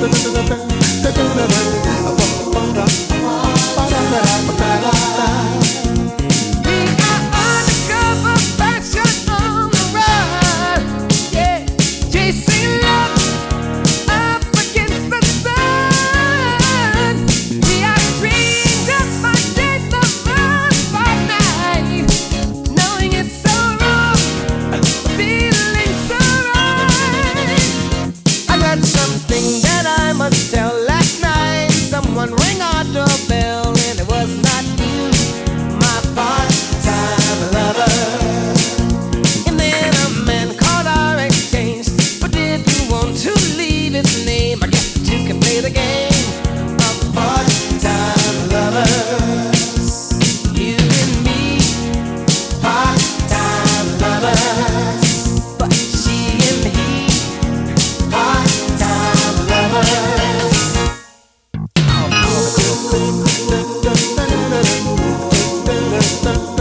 da da da da da constant